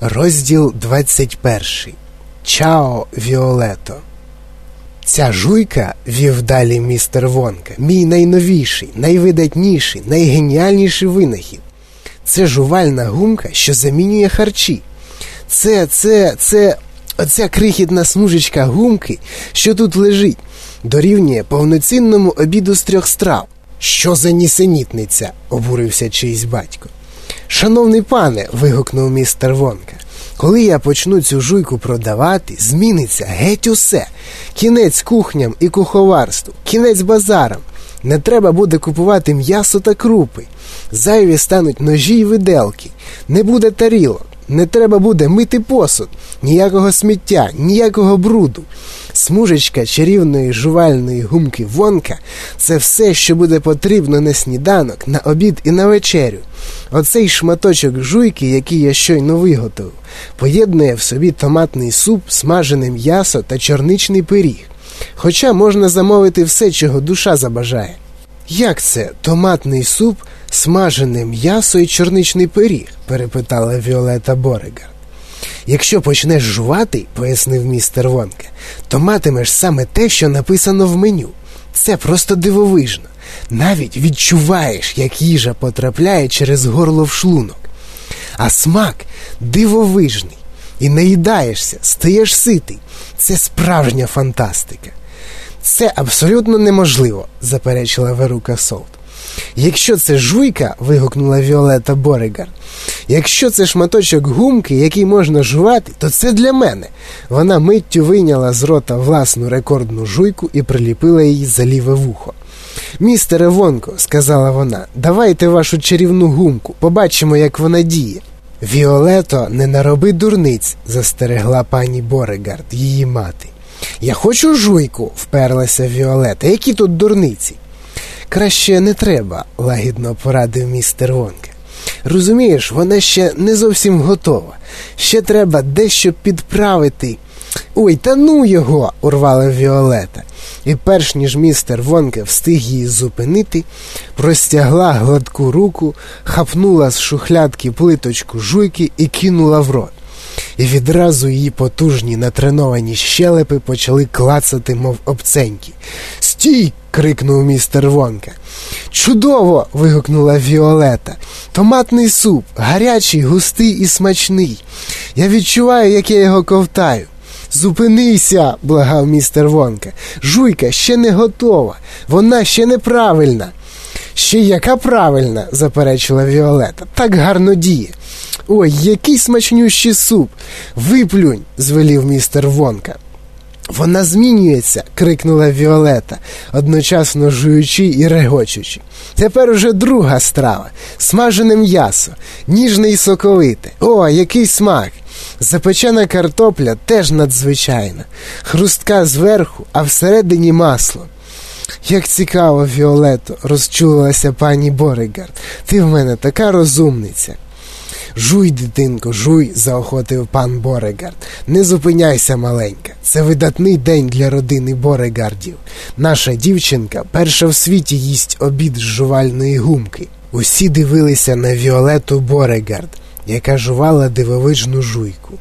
Розділ 21. Чао Віолето. Ця жуйка, вів далі містер Вонка, мій найновіший, найвидатніший, найгеніальніший винахід. Це жувальна гумка, що замінює харчі. Це, це, це, оця крихітна смужечка гумки, що тут лежить, дорівнює повноцінному обіду з трьох страв. Що за нісенітниця? обурився чийсь батько. Шановний пане, вигукнув містер Вонка, коли я почну цю жуйку продавати, зміниться геть усе. Кінець кухням і куховарству, кінець базарам. Не треба буде купувати м'ясо та крупи. Зайві стануть ножі й виделки, не буде тарілок, не треба буде мити посуд, ніякого сміття, ніякого бруду. Смужечка чарівної жувальної гумки вонка це все, що буде потрібно на сніданок, на обід і на вечерю. Оцей шматочок жуйки, який я щойно виготовив, поєднує в собі томатний суп, смажене м'ясо та чорничний пиріг. Хоча можна замовити все, чого душа забажає. Як це томатний суп, смажене м'ясо і чорничний пиріг? перепитала Віолета Борегар. Якщо почнеш жувати, пояснив містер Вонке, то матимеш саме те, що написано в меню. Це просто дивовижно. Навіть відчуваєш, як їжа потрапляє через горло в шлунок. А смак дивовижний. І наїдаєшся, стаєш ситий. Це справжня фантастика. Це абсолютно неможливо, заперечила Верука Солт. Якщо це жуйка, вигукнула Віолета Борегар, якщо це шматочок гумки, який можна жувати, то це для мене. Вона миттю вийняла з рота власну рекордну жуйку і приліпила її за ліве вухо. Містере Вонко, сказала вона, давайте вашу чарівну гумку, побачимо, як вона діє. Віолето, не нароби дурниць, застерегла пані Борегард, її мати. Я хочу жуйку, вперлася Віолета. Які тут дурниці? Краще не треба, лагідно порадив містер Вонке. Розумієш, вона ще не зовсім готова. Ще треба дещо підправити. Ой, та ну його, урвала Віолета. І перш ніж містер Вонке встиг її зупинити, простягла гладку руку, хапнула з шухлядки плиточку жуйки і кинула в рот. І відразу її потужні натреновані щелепи почали клацати, мов обценьки. Стій! крикнув містер Вонка. Чудово! вигукнула Віолета. Томатний суп, гарячий, густий і смачний. Я відчуваю, як я його ковтаю. Зупинися, благав містер Вонка. Жуйка ще не готова, вона ще неправильна. Ще яка правильна, заперечила Віолета. Так гарно діє. Ой, який смачнющий суп. Виплюнь, звелів містер Вонка. Вона змінюється, крикнула Віолета, одночасно жуючи і регочучи. Тепер уже друга страва, смажене м'ясо, ніжне і соковите. О, який смак! Запечена картопля теж надзвичайна, хрустка зверху, а всередині масло. Як цікаво, Віолето, розчулилася пані Боригард. Ти в мене така розумниця. Жуй, дитинко, жуй, заохотив пан Борегард. Не зупиняйся, маленька. Це видатний день для родини Борегардів. Наша дівчинка перша в світі їсть обід з жувальної гумки. Усі дивилися на Віолету Борегард, яка жувала дивовижну жуйку.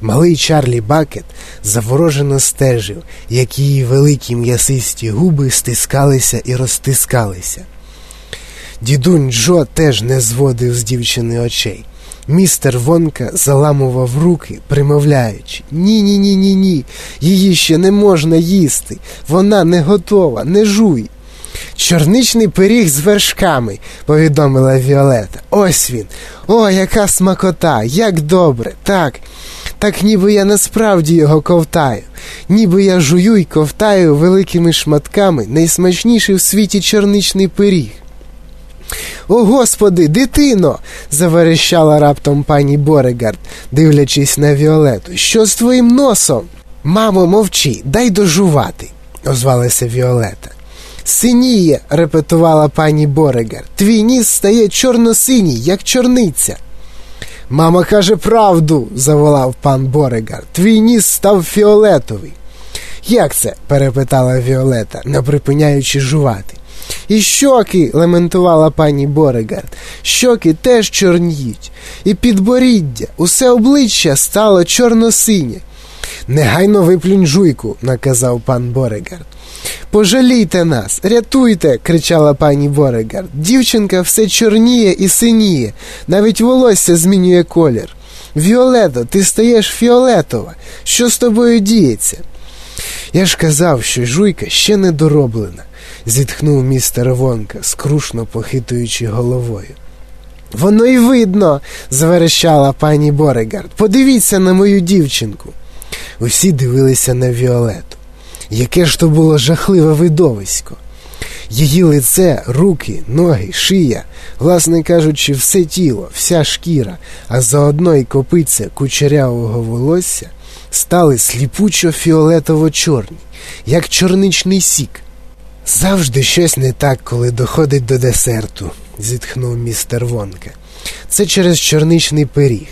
Малий Чарлі Бакет заворожено стежив, як її великі м'ясисті губи стискалися і розтискалися. Дідунь Джо теж не зводив з дівчини очей. Містер Вонка заламував руки, примовляючи Ні, ні, ні, ні, ні. Її ще не можна їсти. Вона не готова, не жуй. Чорничний пиріг з вершками, повідомила Віолета. Ось він. О, яка смакота, як добре, так. Так ніби я насправді його ковтаю, ніби я жую й ковтаю великими шматками найсмачніший в світі чорничний пиріг. О, господи, дитино. заверещала раптом пані Борегард, дивлячись на Віолету. Що з твоїм носом? Мамо, мовчи, дай дожувати, озвалася Віолета. Синіє, репетувала пані Борегар. Твій ніс стає чорно-синій, як чорниця. Мама каже правду, заволав пан Борегар. Твій ніс став фіолетовий. Як це? перепитала Віолета, не припиняючи жувати. І щоки, лементувала пані Борегард, щоки теж чорніють, і підборіддя, усе обличчя стало чорно-синє. Негайно виплюнь жуйку, наказав пан Борегард. Пожалійте нас, рятуйте, кричала пані Борегард. Дівчинка все чорніє і синіє, навіть волосся змінює колір. Віолето, ти стаєш фіолетова. Що з тобою діється? Я ж казав, що жуйка ще не дороблена, зітхнув містер Вонка, скрушно похитуючи головою. Воно й видно, заверещала пані Борегард. Подивіться на мою дівчинку. Усі дивилися на Віолету. Яке ж то було жахливе видовисько. Її лице, руки, ноги, шия, власне кажучи, все тіло, вся шкіра, а заодно й копиця кучерявого волосся стали сліпучо фіолетово чорні, як чорничний сік. Завжди щось не так, коли доходить до десерту, зітхнув містер Вонка. Це через чорничний пиріг.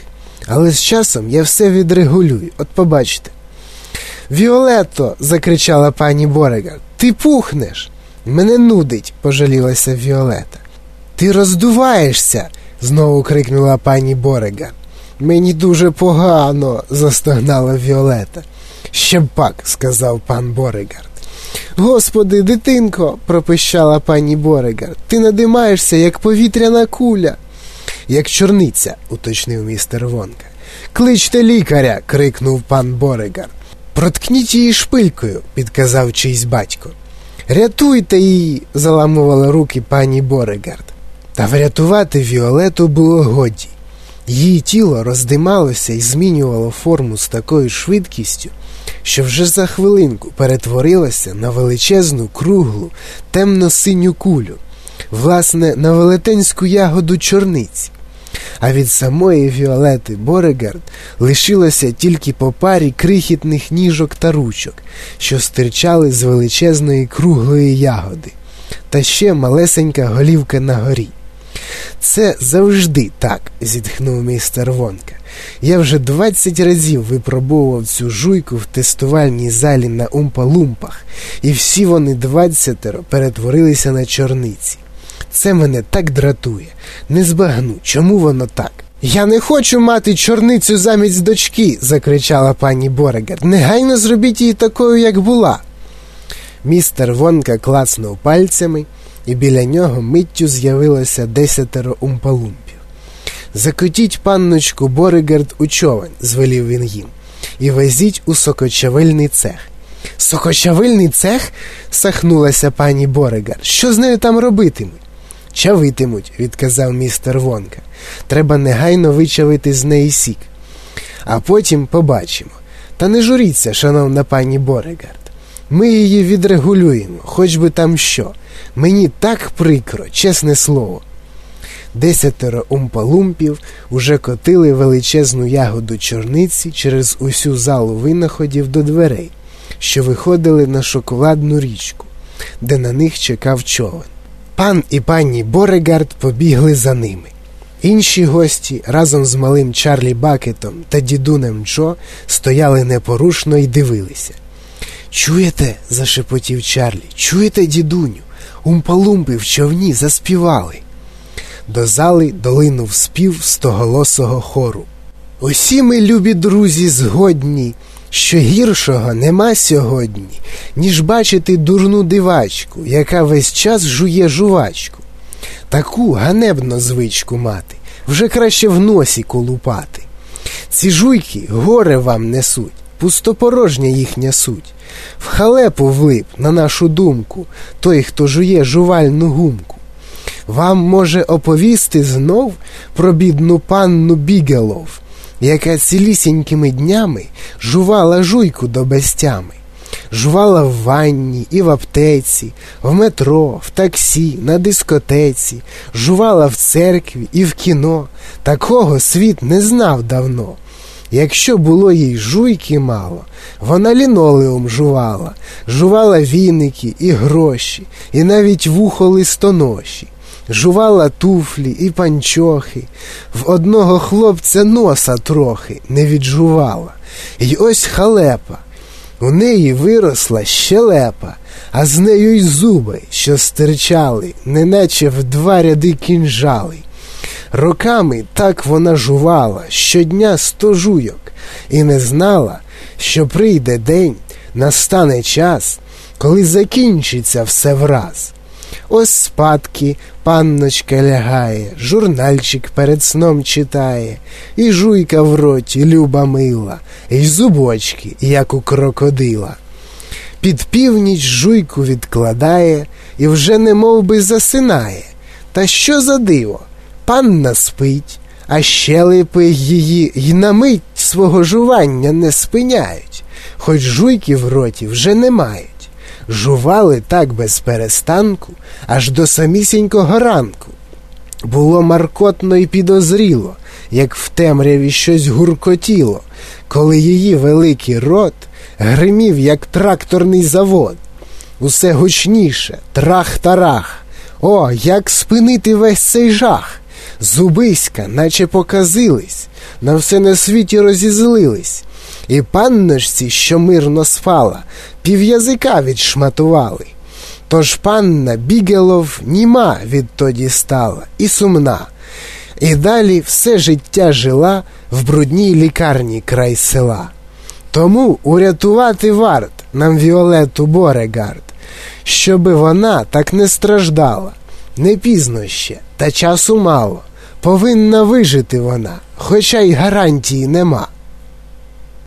Але з часом я все відрегулюю, от побачите. Віолетто, закричала пані Борегар, ти пухнеш. Мене нудить, пожалілася Віолета. Ти роздуваєшся, знову крикнула пані Борегар. Мені дуже погано, застогнала Віолета. Ще пак, сказав пан Борегард. Господи, дитинко, пропищала пані Борегард, ти надимаєшся, як повітряна куля. Як чорниця, уточнив містер Вонка. Кличте лікаря. крикнув пан Борегард. Проткніть її шпилькою, підказав чийсь батько. Рятуйте її, заламувала руки пані Борегард. Та врятувати Віолету було годі. Її тіло роздималося і змінювало форму з такою швидкістю, що вже за хвилинку перетворилося на величезну круглу, темно-синю кулю, власне, на велетенську ягоду чорниці. А від самої Віолети Борегард лишилося тільки по парі крихітних ніжок та ручок, що стирчали з величезної круглої ягоди, та ще малесенька голівка на горі. Це завжди так, зітхнув містер Вонка. Я вже двадцять разів випробовував цю жуйку в тестувальній залі на умпа-лумпах, і всі вони двадцятеро перетворилися на чорниці. Це мене так дратує. Не збагну, чому воно так. Я не хочу мати чорницю замість дочки, закричала пані Борегер. Негайно зробіть її такою, як була. Містер Вонка клацнув пальцями, і біля нього миттю з'явилося десятеро умпалумпів. Закотіть панночку Борегерд у човен, звелів він їм, і везіть у сокочавильний цех. Сокочавильний цех? сахнулася пані Борегар. Що з нею там робитимуть? Чавитимуть, відказав містер Вонка. Треба негайно вичавити з неї сік. А потім побачимо. Та не журіться, шановна пані Борегард. Ми її відрегулюємо, хоч би там що. Мені так прикро, чесне слово. Десятеро умпалумпів уже котили величезну ягоду чорниці через усю залу винаходів до дверей, що виходили на шоколадну річку, де на них чекав човен. Пан і пані Борегард побігли за ними. Інші гості разом з малим Чарлі Бакетом та дідунем Джо стояли непорушно і дивилися. Чуєте? зашепотів Чарлі. Чуєте, дідуню? Умпалумпи в човні заспівали. До зали долинув спів стоголосого хору. Усі ми, любі друзі, згодні, що гіршого нема сьогодні, ніж бачити дурну дивачку, яка весь час жує жувачку. Таку ганебно звичку мати, вже краще в носі колупати. Ці жуйки горе вам несуть, пустопорожня їхня суть. В халепу влип, на нашу думку, той, хто жує жувальну гумку. Вам може оповісти знов про бідну панну Бігелов, яка цілісінькими днями жувала жуйку до безтями. Жувала в ванні і в аптеці, в метро, в таксі, на дискотеці, жувала в церкві і в кіно. Такого світ не знав давно. Якщо було їй жуйки мало, вона лінолеум жувала, жувала віники і гроші, і навіть вухо листоноші, жувала туфлі і панчохи, в одного хлопця носа трохи не віджувала. І ось халепа. У неї виросла щелепа, а з нею й зуби, що стирчали, неначе в два ряди кінжали. Роками так вона жувала щодня сто жуйок, і не знала, що прийде день, настане час, коли закінчиться все враз. Ось спадки панночка лягає, журнальчик перед сном читає, і жуйка в роті люба мила, і зубочки, як у крокодила. Під північ жуйку відкладає і вже не би засинає. Та що за диво? Панна спить, а щелепи її й на мить свого жування не спиняють, хоч жуйки в роті вже не мають. Жували так без перестанку, аж до самісінького ранку. Було маркотно і підозріло, як в темряві щось гуркотіло, коли її великий рот гримів, як тракторний завод. Усе гучніше, трах-тарах. О, як спинити весь цей жах! Зубиська, наче показились, на все на світі розізлились. І панночці, що мирно спала, пів'язика відшматували. Тож панна Бігелов німа відтоді стала і сумна, і далі все життя жила в брудній лікарні край села. Тому урятувати варт нам Віолету Борегард, щоби вона так не страждала. Не пізно ще, та часу мало. Повинна вижити вона, хоча й гарантії нема.